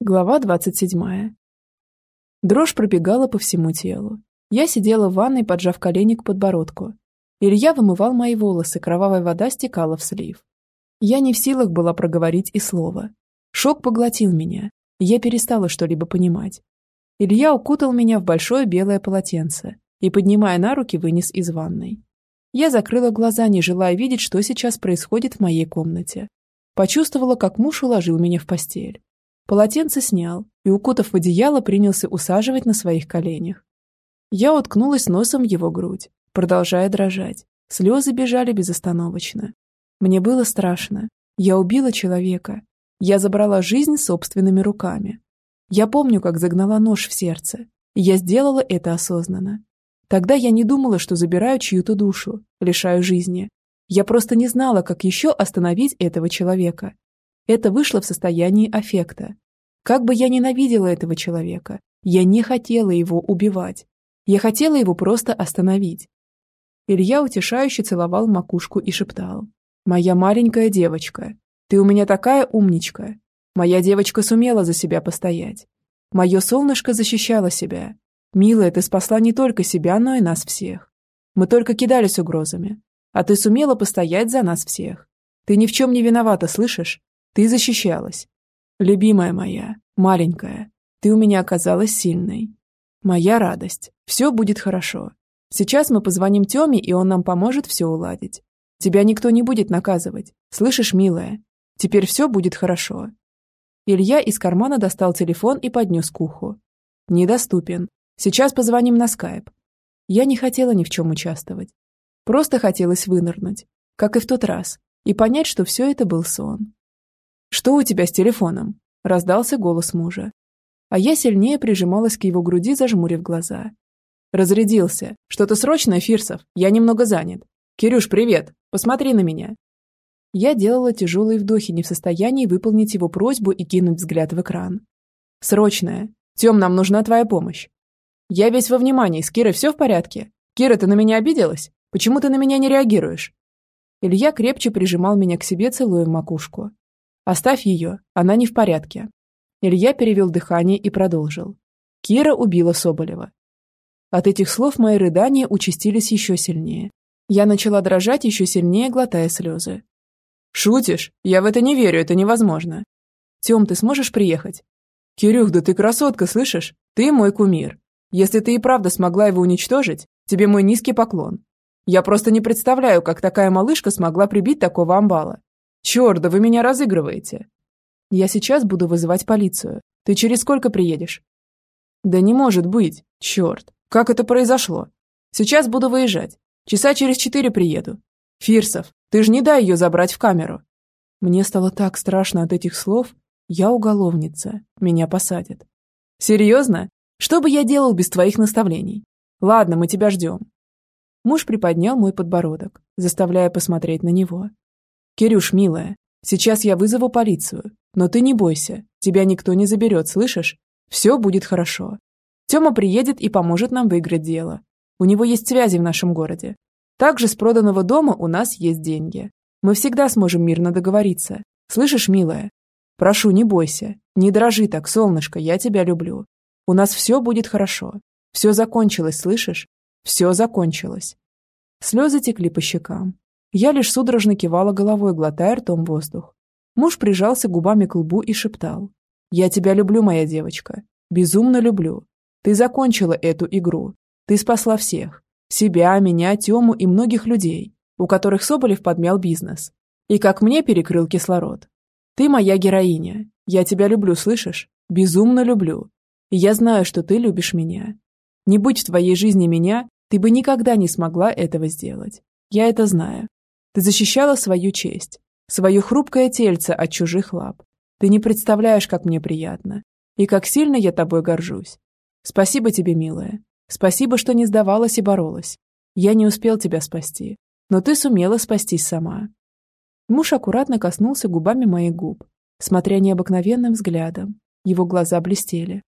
Глава 27. Дрожь пробегала по всему телу. Я сидела в ванной, поджав колени к подбородку. Илья вымывал мои волосы, кровавая вода стекала в слив. Я не в силах была проговорить и слова. Шок поглотил меня, я перестала что-либо понимать. Илья укутал меня в большое белое полотенце и, поднимая на руки, вынес из ванной. Я закрыла глаза, не желая видеть, что сейчас происходит в моей комнате. Почувствовала, как муж уложил меня в постель. Полотенце снял и, укутав в одеяло, принялся усаживать на своих коленях. Я уткнулась носом в его грудь, продолжая дрожать. Слезы бежали безостановочно. Мне было страшно. Я убила человека. Я забрала жизнь собственными руками. Я помню, как загнала нож в сердце. И я сделала это осознанно. Тогда я не думала, что забираю чью-то душу, лишаю жизни. Я просто не знала, как еще остановить этого человека. Это вышло в состоянии аффекта. Как бы я ненавидела этого человека, я не хотела его убивать. Я хотела его просто остановить. Илья утешающе целовал макушку и шептал. «Моя маленькая девочка, ты у меня такая умничка. Моя девочка сумела за себя постоять. Мое солнышко защищало себя. Милая, ты спасла не только себя, но и нас всех. Мы только кидались угрозами. А ты сумела постоять за нас всех. Ты ни в чем не виновата, слышишь? Ты защищалась. Любимая моя, маленькая, ты у меня оказалась сильной. Моя радость. Все будет хорошо. Сейчас мы позвоним Тёме, и он нам поможет все уладить. Тебя никто не будет наказывать. Слышишь, милая? Теперь все будет хорошо. Илья из кармана достал телефон и поднес к уху. Недоступен. Сейчас позвоним на скайп. Я не хотела ни в чем участвовать. Просто хотелось вынырнуть, как и в тот раз, и понять, что все это был сон. «Что у тебя с телефоном?» – раздался голос мужа. А я сильнее прижималась к его груди, зажмурив глаза. «Разрядился. Что-то срочное, Фирсов? Я немного занят. Кирюш, привет! Посмотри на меня!» Я делала тяжелые вдохи, не в состоянии выполнить его просьбу и кинуть взгляд в экран. «Срочное. Тем, нам нужна твоя помощь. Я весь во внимании. С Кирой все в порядке? Кира, ты на меня обиделась? Почему ты на меня не реагируешь?» Илья крепче прижимал меня к себе, целуя в макушку. Оставь ее, она не в порядке. Илья перевел дыхание и продолжил. Кира убила Соболева. От этих слов мои рыдания участились еще сильнее. Я начала дрожать еще сильнее, глотая слезы. «Шутишь? Я в это не верю, это невозможно. Тем, ты сможешь приехать?» «Кирюх, да ты красотка, слышишь? Ты мой кумир. Если ты и правда смогла его уничтожить, тебе мой низкий поклон. Я просто не представляю, как такая малышка смогла прибить такого амбала. Черт, да вы меня разыгрываете. Я сейчас буду вызывать полицию. Ты через сколько приедешь? Да не может быть. Черт, как это произошло? Сейчас буду выезжать. Часа через четыре приеду. Фирсов, ты же не дай ее забрать в камеру. Мне стало так страшно от этих слов. Я уголовница. Меня посадят. Серьезно? Что бы я делал без твоих наставлений? Ладно, мы тебя ждем. Муж приподнял мой подбородок, заставляя посмотреть на него. «Кирюш, милая, сейчас я вызову полицию, но ты не бойся, тебя никто не заберет, слышишь? Все будет хорошо. Тёма приедет и поможет нам выиграть дело. У него есть связи в нашем городе. Также с проданного дома у нас есть деньги. Мы всегда сможем мирно договориться. Слышишь, милая? Прошу, не бойся. Не дрожи так, солнышко, я тебя люблю. У нас все будет хорошо. Все закончилось, слышишь? Все закончилось. Слезы текли по щекам. Я лишь судорожно кивала головой, глотая ртом воздух. Муж прижался губами к лбу и шептал. «Я тебя люблю, моя девочка. Безумно люблю. Ты закончила эту игру. Ты спасла всех. Себя, меня, Тему и многих людей, у которых Соболев подмял бизнес. И как мне перекрыл кислород. Ты моя героиня. Я тебя люблю, слышишь? Безумно люблю. И я знаю, что ты любишь меня. Не будь в твоей жизни меня, ты бы никогда не смогла этого сделать. Я это знаю. Ты защищала свою честь, свое хрупкое тельце от чужих лап. Ты не представляешь, как мне приятно. И как сильно я тобой горжусь. Спасибо тебе, милая. Спасибо, что не сдавалась и боролась. Я не успел тебя спасти, но ты сумела спастись сама. Муж аккуратно коснулся губами моих губ, смотря необыкновенным взглядом. Его глаза блестели.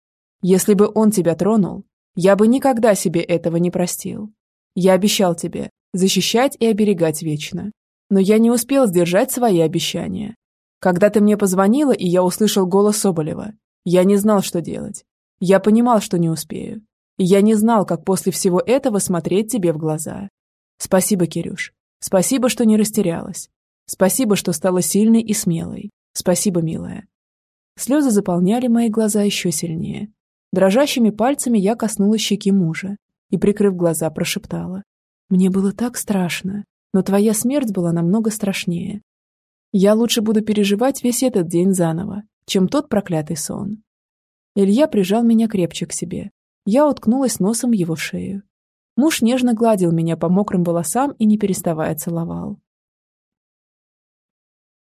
Если бы он тебя тронул, я бы никогда себе этого не простил. Я обещал тебе, защищать и оберегать вечно. Но я не успел сдержать свои обещания. Когда ты мне позвонила, и я услышал голос Соболева, Я не знал, что делать. Я понимал, что не успею. Я не знал, как после всего этого смотреть тебе в глаза. Спасибо, Кирюш. Спасибо, что не растерялась. Спасибо, что стала сильной и смелой. Спасибо, милая. Слезы заполняли мои глаза еще сильнее. Дрожащими пальцами я коснулась щеки мужа и, прикрыв глаза, прошептала. «Мне было так страшно, но твоя смерть была намного страшнее. Я лучше буду переживать весь этот день заново, чем тот проклятый сон». Илья прижал меня крепче к себе. Я уткнулась носом в его шею. Муж нежно гладил меня по мокрым волосам и не переставая целовал.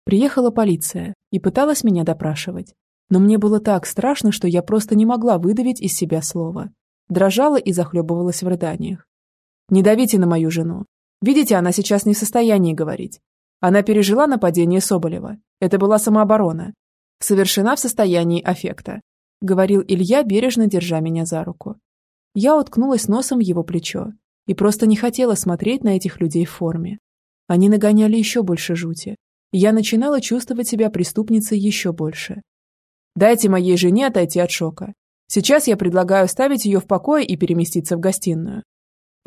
Приехала полиция и пыталась меня допрашивать. Но мне было так страшно, что я просто не могла выдавить из себя слово. Дрожала и захлебывалась в рыданиях. «Не давите на мою жену. Видите, она сейчас не в состоянии говорить. Она пережила нападение Соболева. Это была самооборона. Совершена в состоянии аффекта», — говорил Илья, бережно держа меня за руку. Я уткнулась носом в его плечо и просто не хотела смотреть на этих людей в форме. Они нагоняли еще больше жути. Я начинала чувствовать себя преступницей еще больше. Дайте моей жене отойти от шока. Сейчас я предлагаю оставить ее в покое и переместиться в гостиную.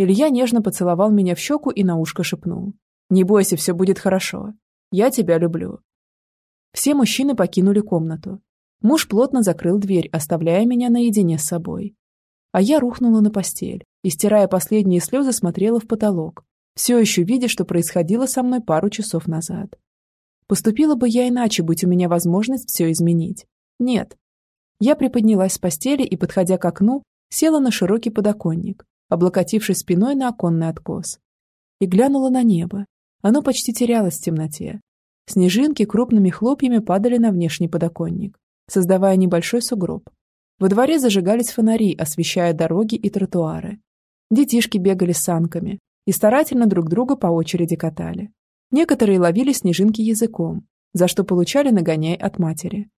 Илья нежно поцеловал меня в щеку и на ушко шепнул. «Не бойся, все будет хорошо. Я тебя люблю». Все мужчины покинули комнату. Муж плотно закрыл дверь, оставляя меня наедине с собой. А я рухнула на постель и, стирая последние слезы, смотрела в потолок, все еще видя, что происходило со мной пару часов назад. Поступила бы я иначе, будь у меня возможность все изменить. Нет. Я приподнялась с постели и, подходя к окну, села на широкий подоконник, облокотившись спиной на оконный откос. И глянула на небо. Оно почти терялось в темноте. Снежинки крупными хлопьями падали на внешний подоконник, создавая небольшой сугроб. Во дворе зажигались фонари, освещая дороги и тротуары. Детишки бегали с санками и старательно друг друга по очереди катали. Некоторые ловили снежинки языком, за что получали нагоняй от матери.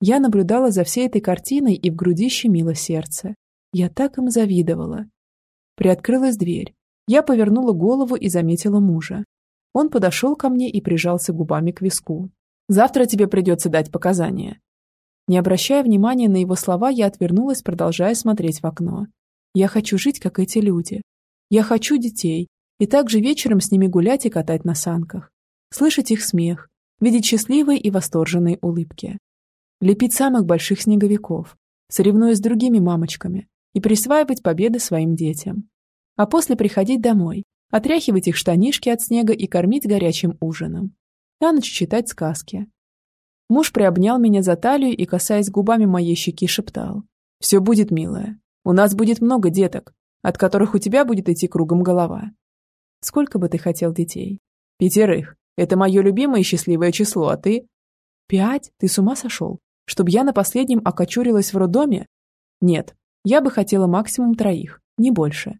Я наблюдала за всей этой картиной и в груди щемило сердце. Я так им завидовала. Приоткрылась дверь. Я повернула голову и заметила мужа. Он подошел ко мне и прижался губами к виску. «Завтра тебе придется дать показания. Не обращая внимания на его слова, я отвернулась, продолжая смотреть в окно. Я хочу жить, как эти люди. Я хочу детей, и также вечером с ними гулять и катать на санках. Слышать их смех, видеть счастливые и восторженные улыбки. Лепить самых больших снеговиков, соревнуясь с другими мамочками, и присваивать победы своим детям. А после приходить домой, отряхивать их штанишки от снега и кормить горячим ужином. На ночь читать сказки, Муж приобнял меня за талию и, касаясь губами моей щеки, шептал. «Все будет, милая. У нас будет много деток, от которых у тебя будет идти кругом голова. Сколько бы ты хотел детей? Пятерых. Это мое любимое счастливое число, а ты? Пять? Ты с ума сошел? Чтобы я на последнем окочурилась в роддоме? Нет, я бы хотела максимум троих, не больше.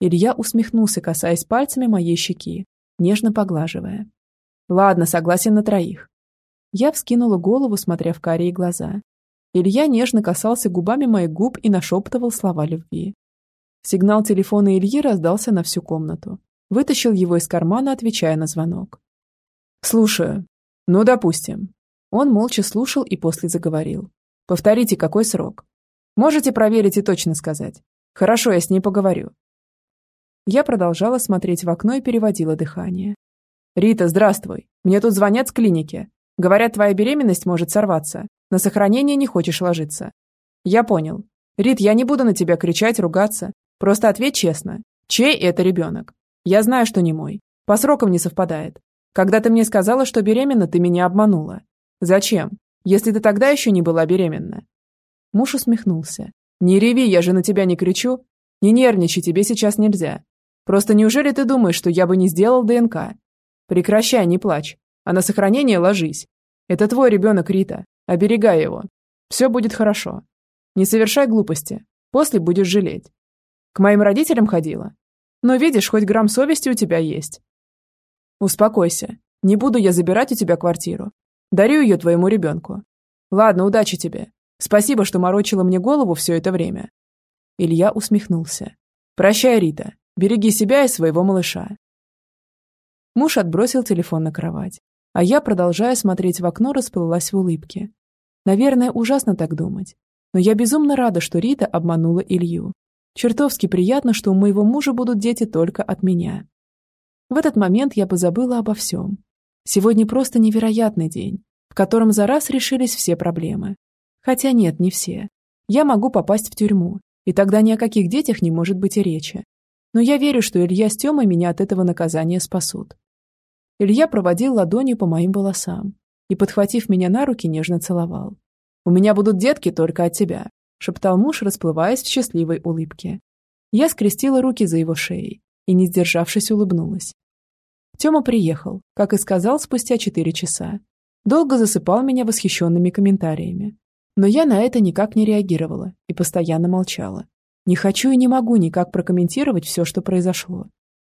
Илья усмехнулся, касаясь пальцами моей щеки, нежно поглаживая. Ладно, согласен на троих. Я вскинула голову, смотря в карие глаза. Илья нежно касался губами моих губ и нашептывал слова любви. Сигнал телефона Ильи раздался на всю комнату. Вытащил его из кармана, отвечая на звонок. «Слушаю. Ну, допустим». Он молча слушал и после заговорил. «Повторите, какой срок?» «Можете проверить и точно сказать. Хорошо, я с ней поговорю». Я продолжала смотреть в окно и переводила дыхание. «Рита, здравствуй. Мне тут звонят с клиники. Говорят, твоя беременность может сорваться. На сохранение не хочешь ложиться. Я понял. Рит, я не буду на тебя кричать, ругаться. Просто ответь честно. Чей это ребенок? Я знаю, что не мой. По срокам не совпадает. Когда ты мне сказала, что беременна, ты меня обманула. Зачем? Если ты тогда еще не была беременна. Муж усмехнулся. Не реви, я же на тебя не кричу. Не нервничай, тебе сейчас нельзя. Просто неужели ты думаешь, что я бы не сделал ДНК? Прекращай, не плачь. А на сохранение ложись. Это твой ребенок, Рита. Оберегай его. Все будет хорошо. Не совершай глупости. После будешь жалеть. К моим родителям ходила. Но видишь, хоть грамм совести у тебя есть. Успокойся. Не буду я забирать у тебя квартиру. Дарю ее твоему ребенку. Ладно, удачи тебе. Спасибо, что морочила мне голову все это время. Илья усмехнулся. Прощай, Рита. Береги себя и своего малыша. Муж отбросил телефон на кровать. А я, продолжая смотреть в окно, расплылась в улыбке. Наверное, ужасно так думать. Но я безумно рада, что Рита обманула Илью. Чертовски приятно, что у моего мужа будут дети только от меня. В этот момент я позабыла обо всем. Сегодня просто невероятный день, в котором за раз решились все проблемы. Хотя нет, не все. Я могу попасть в тюрьму, и тогда ни о каких детях не может быть и речи. Но я верю, что Илья с Тёмой меня от этого наказания спасут. Илья проводил ладонью по моим волосам и, подхватив меня на руки, нежно целовал. «У меня будут детки только от тебя», — шептал муж, расплываясь в счастливой улыбке. Я скрестила руки за его шеей и, не сдержавшись, улыбнулась. Тёма приехал, как и сказал, спустя четыре часа. Долго засыпал меня восхищенными комментариями. Но я на это никак не реагировала и постоянно молчала. Не хочу и не могу никак прокомментировать все, что произошло.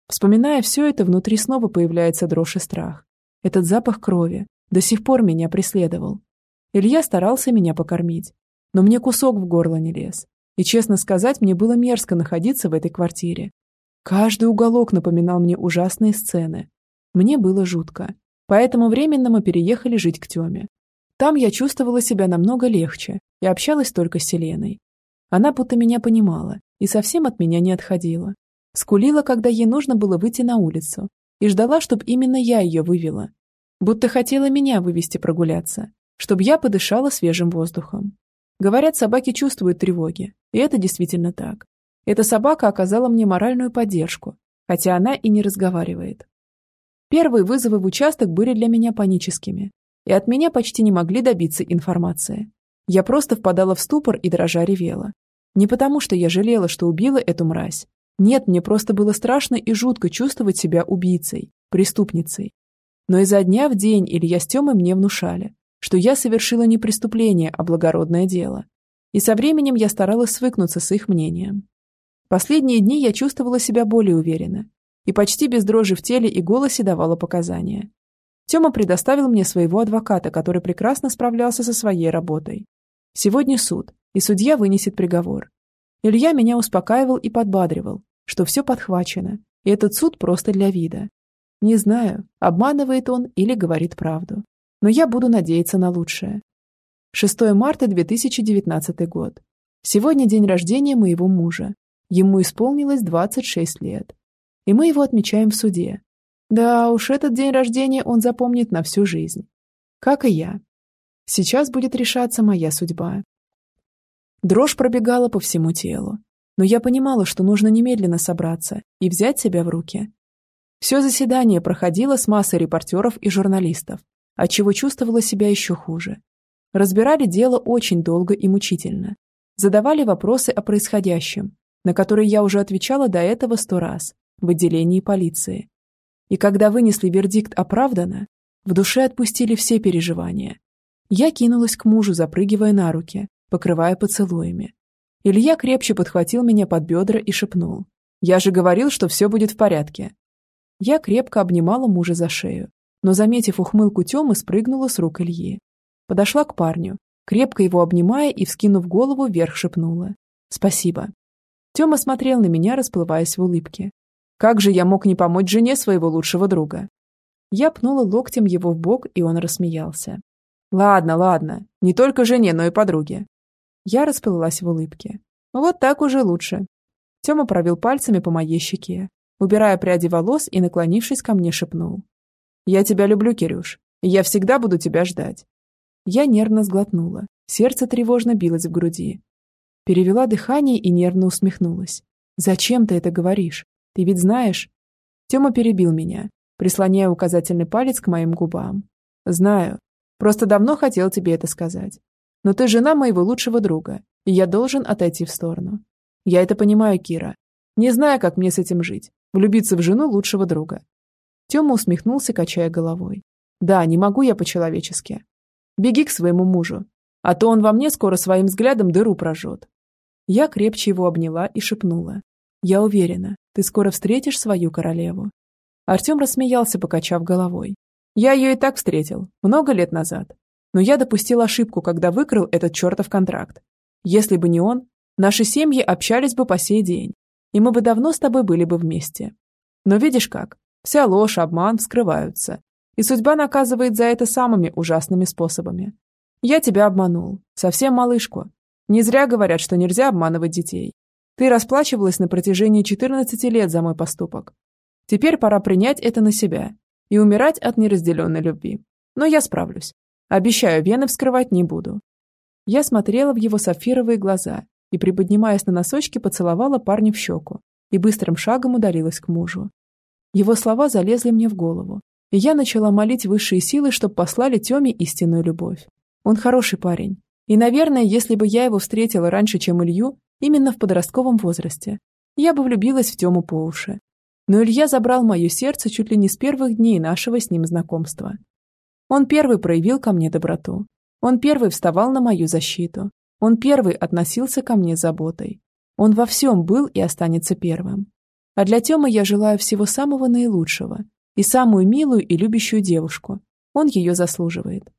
Вспоминая все это, внутри снова появляется дрожь и страх. Этот запах крови до сих пор меня преследовал. Илья старался меня покормить, но мне кусок в горло не лез. И, честно сказать, мне было мерзко находиться в этой квартире. Каждый уголок напоминал мне ужасные сцены. Мне было жутко. Поэтому временно мы переехали жить к Тёме. Там я чувствовала себя намного легче и общалась только с Селеной. Она будто меня понимала и совсем от меня не отходила. Скулила, когда ей нужно было выйти на улицу, и ждала, чтобы именно я ее вывела. Будто хотела меня вывести прогуляться, чтобы я подышала свежим воздухом. Говорят, собаки чувствуют тревоги, и это действительно так. Эта собака оказала мне моральную поддержку, хотя она и не разговаривает. Первые вызовы в участок были для меня паническими, и от меня почти не могли добиться информации. Я просто впадала в ступор и дрожа ревела. Не потому, что я жалела, что убила эту мразь. Нет, мне просто было страшно и жутко чувствовать себя убийцей, преступницей. Но изо дня в день Илья с Тёмой мне внушали, что я совершила не преступление, а благородное дело. И со временем я старалась свыкнуться с их мнением. Последние дни я чувствовала себя более уверенно и почти без дрожи в теле и голосе давала показания. Тёма предоставил мне своего адвоката, который прекрасно справлялся со своей работой. Сегодня суд, и судья вынесет приговор. Илья меня успокаивал и подбадривал, что все подхвачено, и этот суд просто для вида. Не знаю, обманывает он или говорит правду. Но я буду надеяться на лучшее. 6 марта 2019 год. Сегодня день рождения моего мужа. Ему исполнилось 26 лет. И мы его отмечаем в суде. Да уж, этот день рождения он запомнит на всю жизнь. Как и я. Сейчас будет решаться моя судьба. Дрожь пробегала по всему телу. Но я понимала, что нужно немедленно собраться и взять себя в руки. Все заседание проходило с массой репортеров и журналистов, отчего чувствовала себя еще хуже. Разбирали дело очень долго и мучительно. Задавали вопросы о происходящем, на которые я уже отвечала до этого сто раз в отделении полиции. И когда вынесли вердикт оправданно, в душе отпустили все переживания. Я кинулась к мужу, запрыгивая на руки, покрывая поцелуями. Илья крепче подхватил меня под бедра и шепнул. «Я же говорил, что все будет в порядке». Я крепко обнимала мужа за шею, но, заметив ухмылку Тёмы, спрыгнула с рук Ильи. Подошла к парню, крепко его обнимая и, вскинув голову, вверх шепнула. «Спасибо». Тёма смотрел на меня, расплываясь в улыбке. «Как же я мог не помочь жене своего лучшего друга?» Я пнула локтем его в бок, и он рассмеялся. «Ладно, ладно. Не только жене, но и подруге. Я расплылась в улыбке. Вот так уже лучше. Тёма провел пальцами по моей щеке, убирая пряди волос и, наклонившись ко мне, шепнул. «Я тебя люблю, Кирюш, я всегда буду тебя ждать». Я нервно сглотнула, сердце тревожно билось в груди. Перевела дыхание и нервно усмехнулась. «Зачем ты это говоришь? Ты ведь знаешь...» Тёма перебил меня, прислоняя указательный палец к моим губам. «Знаю. Просто давно хотел тебе это сказать. Но ты жена моего лучшего друга, и я должен отойти в сторону. Я это понимаю, Кира. Не знаю, как мне с этим жить. Влюбиться в жену лучшего друга. Тёма усмехнулся, качая головой. Да, не могу я по-человечески. Беги к своему мужу, а то он во мне скоро своим взглядом дыру прожжет. Я крепче его обняла и шепнула. Я уверена, ты скоро встретишь свою королеву. Артем рассмеялся, покачав головой. Я ее и так встретил, много лет назад. Но я допустил ошибку, когда выкрыл этот чертов контракт. Если бы не он, наши семьи общались бы по сей день, и мы бы давно с тобой были бы вместе. Но видишь как, вся ложь, обман вскрываются, и судьба наказывает за это самыми ужасными способами. Я тебя обманул. Совсем малышку. Не зря говорят, что нельзя обманывать детей. Ты расплачивалась на протяжении 14 лет за мой поступок. Теперь пора принять это на себя и умирать от неразделенной любви. Но я справлюсь. Обещаю, вены вскрывать не буду. Я смотрела в его сапфировые глаза и, приподнимаясь на носочки, поцеловала парня в щеку и быстрым шагом удалилась к мужу. Его слова залезли мне в голову, и я начала молить высшие силы, чтобы послали Тёме истинную любовь. Он хороший парень. И, наверное, если бы я его встретила раньше, чем Илью, именно в подростковом возрасте, я бы влюбилась в Тему по уши. Но Илья забрал мое сердце чуть ли не с первых дней нашего с ним знакомства. Он первый проявил ко мне доброту. Он первый вставал на мою защиту. Он первый относился ко мне с заботой. Он во всем был и останется первым. А для Тёмы я желаю всего самого наилучшего и самую милую и любящую девушку. Он ее заслуживает.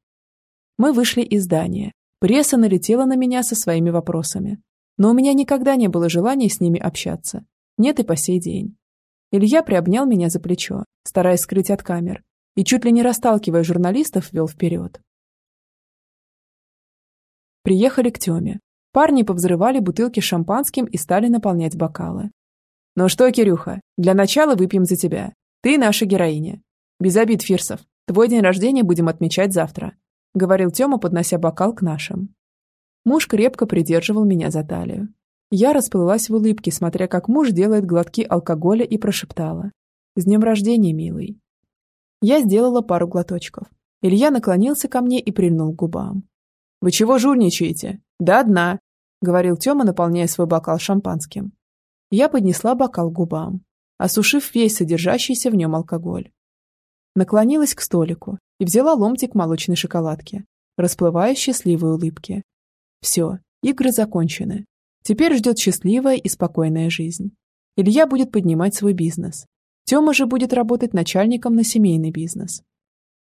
Мы вышли из здания. Пресса налетела на меня со своими вопросами. Но у меня никогда не было желания с ними общаться. Нет и по сей день. Илья приобнял меня за плечо, стараясь скрыть от камер, и чуть ли не расталкивая журналистов, вел вперед. Приехали к Тёме. Парни повзрывали бутылки шампанским и стали наполнять бокалы. «Ну что, Кирюха, для начала выпьем за тебя. Ты наша героиня. Без обид, Фирсов. Твой день рождения будем отмечать завтра», — говорил Тёма, поднося бокал к нашим. Муж крепко придерживал меня за талию. Я расплылась в улыбке, смотря как муж делает глотки алкоголя и прошептала. «С днем рождения, милый!» Я сделала пару глоточков. Илья наклонился ко мне и прильнул к губам. «Вы чего журничаете? До дна!» — говорил Тёма, наполняя свой бокал шампанским. Я поднесла бокал к губам, осушив весь содержащийся в нем алкоголь. Наклонилась к столику и взяла ломтик молочной шоколадки, расплывая счастливые улыбки. Все, игры закончены. Теперь ждет счастливая и спокойная жизнь. Илья будет поднимать свой бизнес. Тёма же будет работать начальником на семейный бизнес.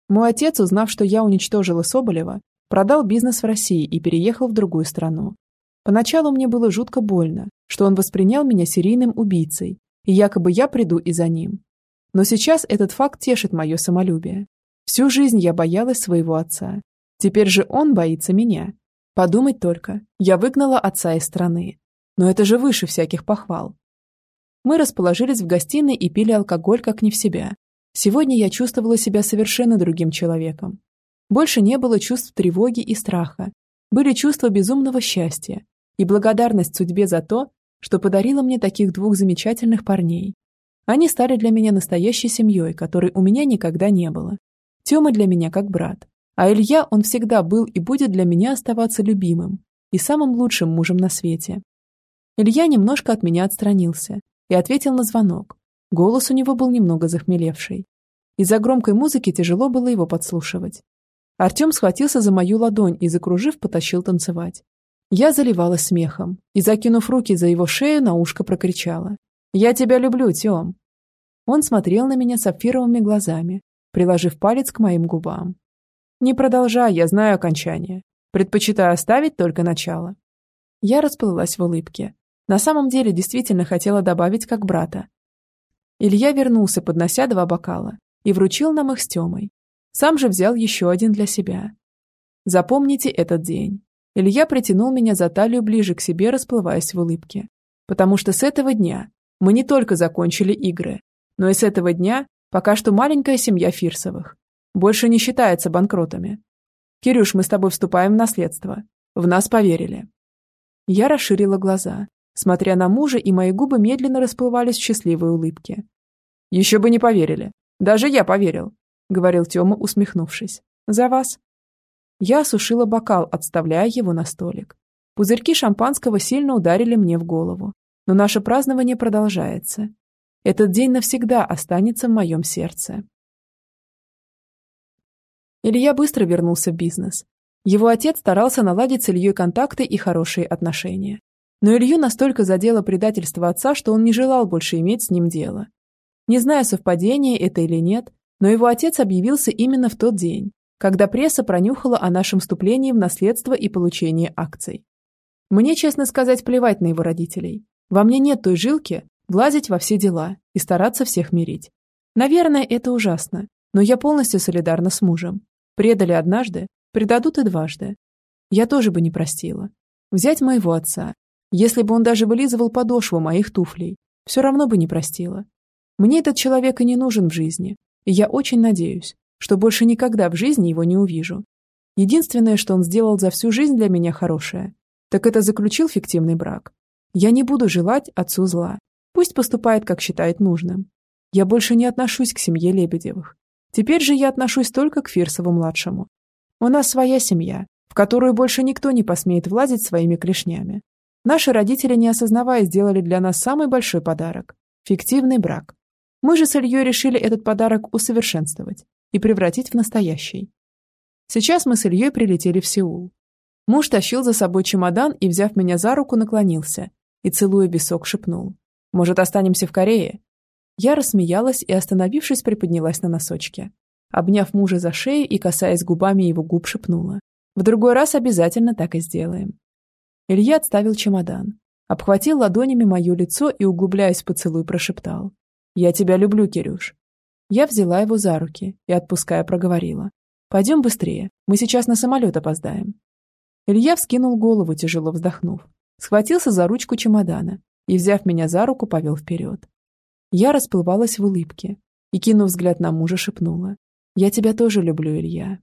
Мой отец, узнав, что я уничтожила Соболева, продал бизнес в России и переехал в другую страну. Поначалу мне было жутко больно, что он воспринял меня серийным убийцей, и якобы я приду и за ним. Но сейчас этот факт тешит мое самолюбие. Всю жизнь я боялась своего отца. Теперь же он боится меня. Подумать только, я выгнала отца из страны. Но это же выше всяких похвал. Мы расположились в гостиной и пили алкоголь как не в себя. Сегодня я чувствовала себя совершенно другим человеком. Больше не было чувств тревоги и страха. Были чувства безумного счастья и благодарность судьбе за то, что подарила мне таких двух замечательных парней. Они стали для меня настоящей семьей, которой у меня никогда не было. Тёма для меня как брат, а Илья, он всегда был и будет для меня оставаться любимым и самым лучшим мужем на свете. Илья немножко от меня отстранился и ответил на звонок. Голос у него был немного захмелевший. Из-за громкой музыки тяжело было его подслушивать. Артем схватился за мою ладонь и, закружив, потащил танцевать. Я заливалась смехом и, закинув руки за его шею, на ушко прокричала. «Я тебя люблю, Тём!» Он смотрел на меня сапфировыми глазами, приложив палец к моим губам. «Не продолжай, я знаю окончание. Предпочитаю оставить только начало». Я расплылась в улыбке. На самом деле действительно хотела добавить как брата. Илья вернулся, поднося два бокала, и вручил нам их с Тёмой. Сам же взял еще один для себя. Запомните этот день. Илья притянул меня за талию ближе к себе, расплываясь в улыбке. Потому что с этого дня мы не только закончили игры, но и с этого дня пока что маленькая семья Фирсовых. Больше не считается банкротами. Кирюш, мы с тобой вступаем в наследство. В нас поверили. Я расширила глаза, смотря на мужа, и мои губы медленно расплывались в счастливой улыбке. Еще бы не поверили. Даже я поверил, говорил Тёма, усмехнувшись. За вас. Я осушила бокал, отставляя его на столик. Пузырьки шампанского сильно ударили мне в голову. Но наше празднование продолжается. Этот день навсегда останется в моем сердце. Илья быстро вернулся в бизнес. Его отец старался наладить с Ильей контакты и хорошие отношения. Но Илью настолько задело предательство отца, что он не желал больше иметь с ним дело. Не знаю, совпадение это или нет, но его отец объявился именно в тот день, когда пресса пронюхала о нашем вступлении в наследство и получении акций. Мне, честно сказать, плевать на его родителей. Во мне нет той жилки влазить во все дела и стараться всех мирить. Наверное, это ужасно, но я полностью солидарна с мужем. Предали однажды, предадут и дважды. Я тоже бы не простила. Взять моего отца. Если бы он даже вылизывал подошву моих туфлей, все равно бы не простила. Мне этот человек и не нужен в жизни, и я очень надеюсь, что больше никогда в жизни его не увижу. Единственное, что он сделал за всю жизнь для меня хорошее, так это заключил фиктивный брак. Я не буду желать отцу зла. Пусть поступает, как считает нужным. Я больше не отношусь к семье Лебедевых. Теперь же я отношусь только к Фирсову-младшему. У нас своя семья, в которую больше никто не посмеет влазить своими клешнями. Наши родители, не осознавая, сделали для нас самый большой подарок – фиктивный брак. Мы же с Ильей решили этот подарок усовершенствовать и превратить в настоящий. Сейчас мы с Ильей прилетели в Сеул. Муж тащил за собой чемодан и, взяв меня за руку, наклонился и, целуя висок, шепнул. «Может, останемся в Корее?» Я рассмеялась и, остановившись, приподнялась на носочки. Обняв мужа за шею и касаясь губами его губ, шепнула. «В другой раз обязательно так и сделаем». Илья отставил чемодан, обхватил ладонями мое лицо и, углубляясь в поцелуй, прошептал. «Я тебя люблю, Кирюш». Я взяла его за руки и, отпуская, проговорила. «Пойдем быстрее, мы сейчас на самолет опоздаем». Илья вскинул голову, тяжело вздохнув, схватился за ручку чемодана и, взяв меня за руку, повел вперед. Я расплывалась в улыбке и, кинув взгляд на мужа, шепнула. «Я тебя тоже люблю, Илья».